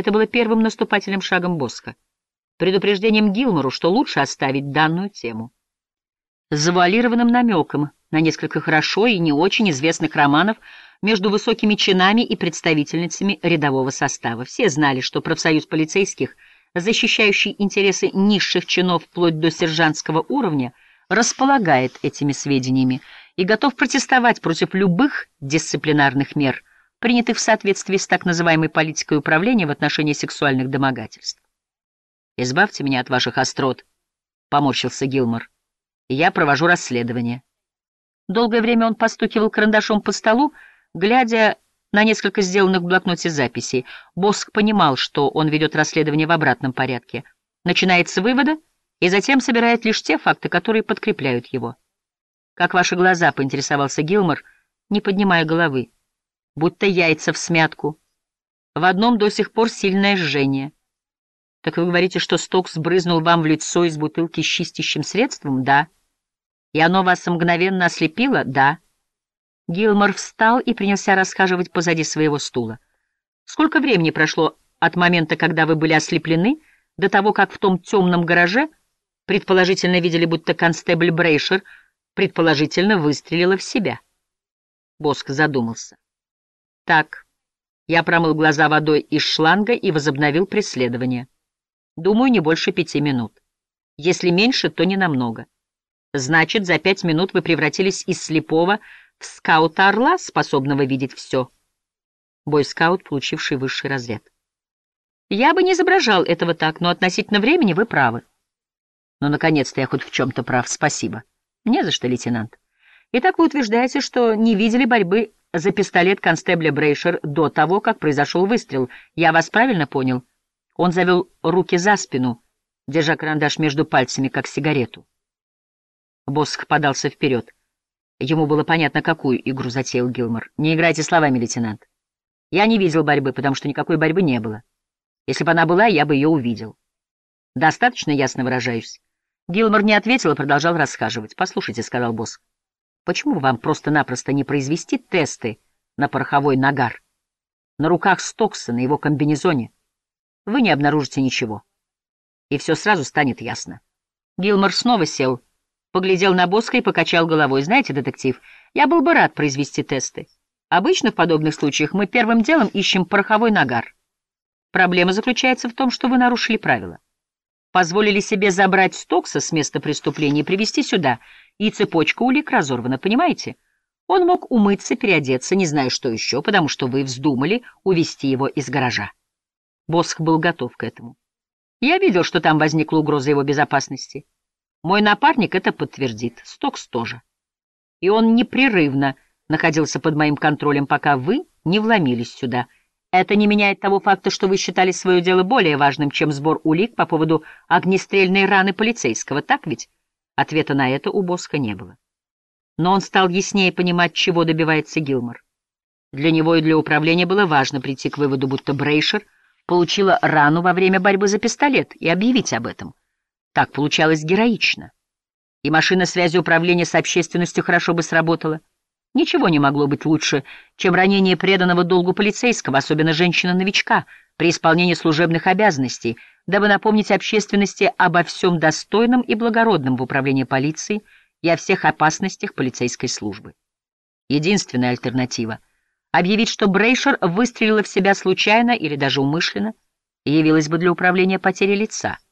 Это было первым наступательным шагом Боска, предупреждением Гилмору, что лучше оставить данную тему. Завуалированным намеком на несколько хорошо и не очень известных романов между высокими чинами и представительницами рядового состава. Все знали, что профсоюз полицейских, защищающий интересы низших чинов вплоть до сержантского уровня, располагает этими сведениями и готов протестовать против любых дисциплинарных мер, принятых в соответствии с так называемой политикой управления в отношении сексуальных домогательств. «Избавьте меня от ваших острот», — поморщился Гилмор. «Я провожу расследование». Долгое время он постукивал карандашом по столу, глядя на несколько сделанных в блокноте записей. Боск понимал, что он ведет расследование в обратном порядке. Начинает с вывода и затем собирает лишь те факты, которые подкрепляют его. «Как ваши глаза?» — поинтересовался Гилмор, не поднимая головы. «Будто яйца в смятку. В одном до сих пор сильное жжение». «Так вы говорите, что Стокс брызнул вам в лицо из бутылки с чистящим средством?» «Да». И оно вас мгновенно ослепило? Да. Гилмор встал и принялся расхаживать позади своего стула. Сколько времени прошло от момента, когда вы были ослеплены, до того, как в том темном гараже, предположительно видели, будто констебль Брейшер, предположительно выстрелила в себя? Боск задумался. Так, я промыл глаза водой из шланга и возобновил преследование. Думаю, не больше пяти минут. Если меньше, то не намного. Значит, за пять минут вы превратились из слепого в скаута-орла, способного видеть все. Бойскаут, получивший высший разряд. Я бы не изображал этого так, но относительно времени вы правы. Ну, наконец-то я хоть в чем-то прав, спасибо. Не за что, лейтенант. Итак, вы утверждаете, что не видели борьбы за пистолет констебля Брейшер до того, как произошел выстрел. Я вас правильно понял? Он завел руки за спину, держа карандаш между пальцами, как сигарету. Босх подался вперед. Ему было понятно, какую игру затеял Гилмор. «Не играйте словами, лейтенант. Я не видел борьбы, потому что никакой борьбы не было. Если бы она была, я бы ее увидел. Достаточно ясно выражаюсь?» Гилмор не ответил и продолжал расхаживать. «Послушайте», — сказал босс, — «почему вам просто-напросто не произвести тесты на пороховой нагар? На руках Стокса, на его комбинезоне. Вы не обнаружите ничего. И все сразу станет ясно». Гилмор снова сел, — Поглядел на Боска и покачал головой. «Знаете, детектив, я был бы рад произвести тесты. Обычно в подобных случаях мы первым делом ищем пороховой нагар. Проблема заключается в том, что вы нарушили правила. Позволили себе забрать Стокса с места преступления и привезти сюда, и цепочка улик разорвана, понимаете? Он мог умыться, переодеться, не знаю, что еще, потому что вы вздумали увести его из гаража. Босх был готов к этому. Я видел, что там возникла угроза его безопасности. Мой напарник это подтвердит, Стокс тоже. И он непрерывно находился под моим контролем, пока вы не вломились сюда. Это не меняет того факта, что вы считали свое дело более важным, чем сбор улик по поводу огнестрельной раны полицейского, так ведь? Ответа на это у Боска не было. Но он стал яснее понимать, чего добивается Гилмор. Для него и для управления было важно прийти к выводу, будто Брейшер получила рану во время борьбы за пистолет и объявить об этом. Так получалось героично. И машина связи управления с общественностью хорошо бы сработала. Ничего не могло быть лучше, чем ранение преданного долгу полицейского, особенно женщины-новичка, при исполнении служебных обязанностей, дабы напомнить общественности обо всем достойном и благородном в управлении полицией и о всех опасностях полицейской службы. Единственная альтернатива — объявить, что Брейшер выстрелила в себя случайно или даже умышленно, явилась бы для управления потерей лица —